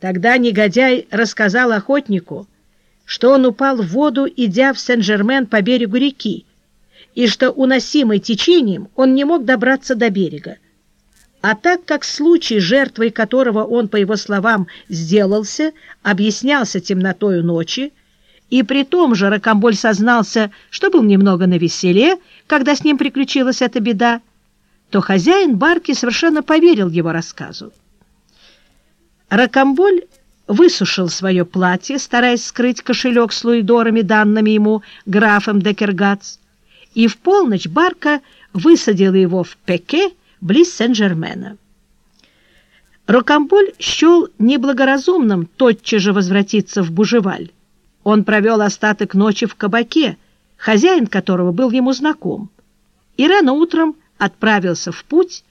Тогда негодяй рассказал охотнику, что он упал в воду, идя в Сен-Жермен по берегу реки, и что, уносимый течением, он не мог добраться до берега. А так как случай, жертвой которого он, по его словам, сделался, объяснялся темнотою ночи, и при том же Рокомболь сознался, что был немного навеселе, когда с ним приключилась эта беда, то хозяин барки совершенно поверил его рассказу. Рокомболь высушил свое платье, стараясь скрыть кошелек с луидорами, данными ему графом Декергац, и в полночь барка высадила его в Пеке близ Сен-Жермена. Рокомболь счел неблагоразумным тотчас же возвратиться в Бужеваль. Он провел остаток ночи в кабаке, хозяин которого был ему знаком, и рано утром отправился в путь,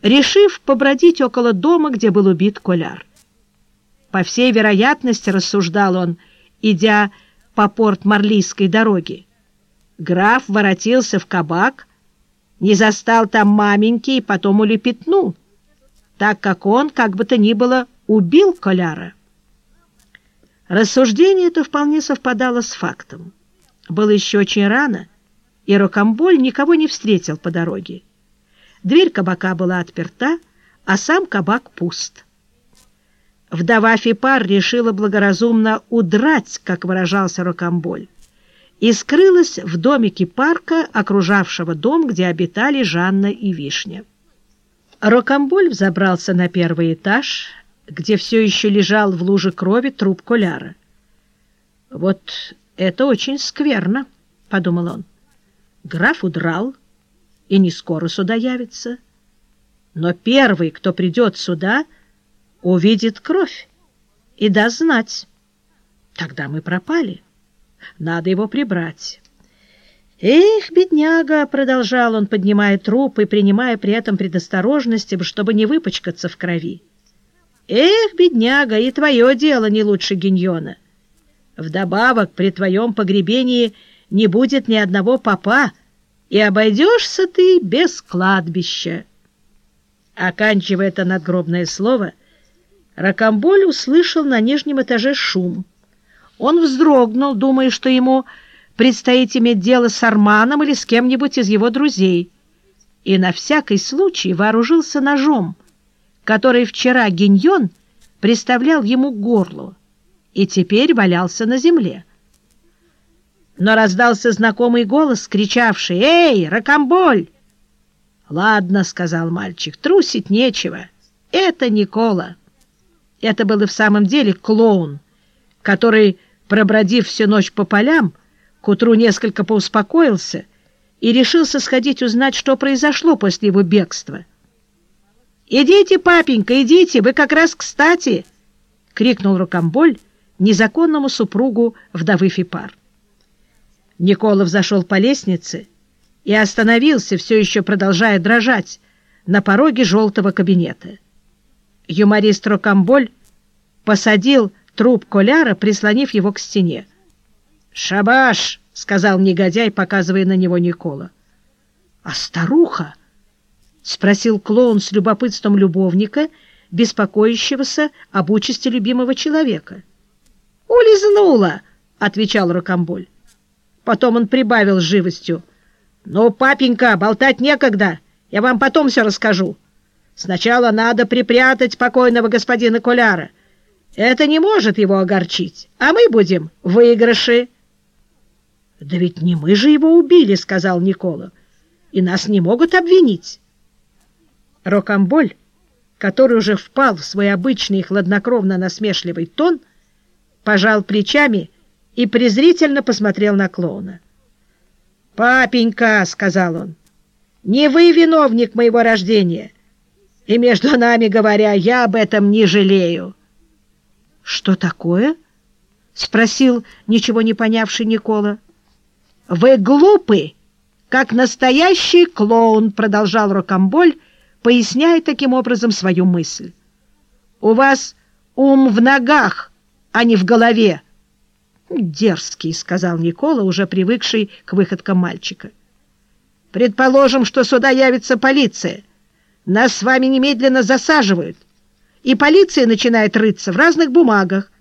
решив побродить около дома, где был убит Коляр. По всей вероятности, рассуждал он, идя по порт-марлийской дороге, граф воротился в кабак, не застал там маменьки и потом улепетнул, так как он, как бы то ни было, убил Коляра. Рассуждение это вполне совпадало с фактом. Было еще очень рано, и Рокомболь никого не встретил по дороге. Дверь кабака была отперта, а сам кабак пуст. Вдова Фипар решила благоразумно удрать, как выражался Рокомболь, и скрылась в домике парка, окружавшего дом, где обитали Жанна и Вишня. Рокомболь взобрался на первый этаж, где все еще лежал в луже крови труп Коляра. «Вот это очень скверно», — подумал он. Граф удрал и не скоро сюда явится. Но первый, кто придет сюда — увидит кровь и даст знать. Тогда мы пропали. Надо его прибрать. «Эх, бедняга!» — продолжал он, поднимая труп и принимая при этом предосторожности, чтобы не выпачкаться в крови. «Эх, бедняга, и твое дело не лучше гиньона. Вдобавок, при твоем погребении не будет ни одного попа, и обойдешься ты без кладбища». Оканчивая это надгробное слово, Ракамболь услышал на нижнем этаже шум. Он вздрогнул, думая, что ему предстоит иметь дело с Арманом или с кем-нибудь из его друзей, и на всякий случай вооружился ножом, который вчера Гиньон приставлял ему к горлу и теперь валялся на земле. Но раздался знакомый голос, кричавший «Эй, Ракамболь!» «Ладно», — сказал мальчик, — «трусить нечего. Это Никола». Это был и в самом деле клоун, который, пробродив всю ночь по полям, к утру несколько поуспокоился и решился сходить узнать, что произошло после его бегства. «Идите, папенька, идите, вы как раз кстати!» — крикнул Рукомболь незаконному супругу вдовы Фипар. Николов зашел по лестнице и остановился, все еще продолжая дрожать, на пороге желтого кабинета. Юморист Рокамболь посадил труп Коляра, прислонив его к стене. «Шабаш!» — сказал негодяй, показывая на него Никола. «А старуха?» — спросил клоун с любопытством любовника, беспокоящегося об участи любимого человека. «Улизнула!» — отвечал Рокамболь. Потом он прибавил живостью. «Ну, папенька, болтать некогда, я вам потом все расскажу». Сначала надо припрятать покойного господина Коляра. Это не может его огорчить, а мы будем в выигрыше. — Да ведь не мы же его убили, — сказал Никола, — и нас не могут обвинить. Рокамболь, который уже впал в свой обычный хладнокровно-насмешливый тон, пожал плечами и презрительно посмотрел на клоуна. — Папенька, — сказал он, — не вы виновник моего рождения — и, между нами говоря, я об этом не жалею. — Что такое? — спросил ничего не понявший Никола. — Вы глупы, как настоящий клоун, — продолжал Рокамболь, поясняя таким образом свою мысль. — У вас ум в ногах, а не в голове. — Дерзкий, — сказал Никола, уже привыкший к выходкам мальчика. — Предположим, что сюда явится полиция. Нас с вами немедленно засаживают. и полиция начинает рыться в разных бумагах,